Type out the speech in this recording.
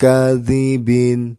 kadhibin